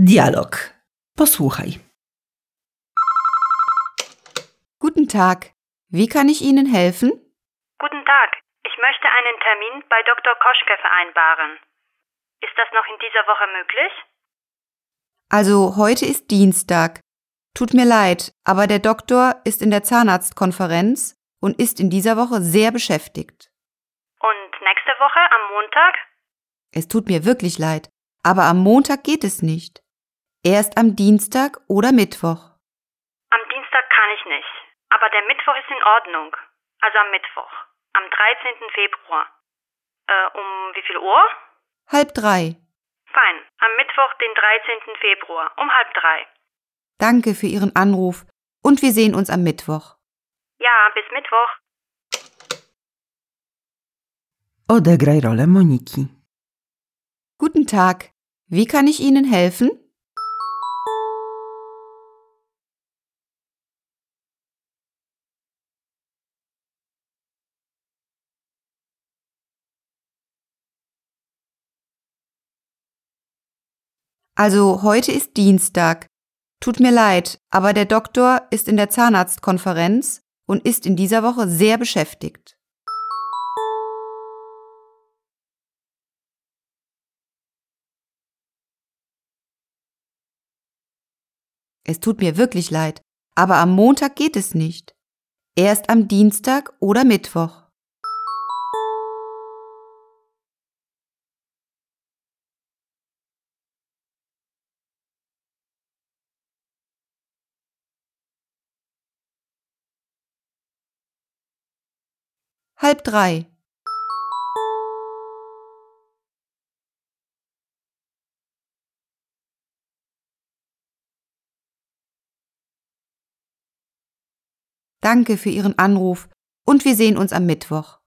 Dialog. Posłuchaj. Guten Tag. Wie kann ich Ihnen helfen? Guten Tag. Ich möchte einen Termin bei Dr. Koschke vereinbaren. Ist das noch in dieser Woche möglich? Also heute ist Dienstag. Tut mir leid, aber der Doktor ist in der Zahnarztkonferenz und ist in dieser Woche sehr beschäftigt. Und nächste Woche am Montag? Es tut mir wirklich leid, aber am Montag geht es nicht. Erst am Dienstag oder Mittwoch. Am Dienstag kann ich nicht. Aber der Mittwoch ist in Ordnung. Also am Mittwoch. Am 13. Februar. Äh, um wie viel Uhr? Halb drei. Fein. Am Mittwoch, den 13. Februar. Um halb drei. Danke für Ihren Anruf und wir sehen uns am Mittwoch. Ja, bis Mittwoch. Odegraj rolę Moniki. Guten Tag. Wie kann ich Ihnen helfen? Also heute ist Dienstag. Tut mir leid, aber der Doktor ist in der Zahnarztkonferenz und ist in dieser Woche sehr beschäftigt. Es tut mir wirklich leid, aber am Montag geht es nicht. Erst am Dienstag oder Mittwoch. Halb drei. Danke für Ihren Anruf und wir sehen uns am Mittwoch.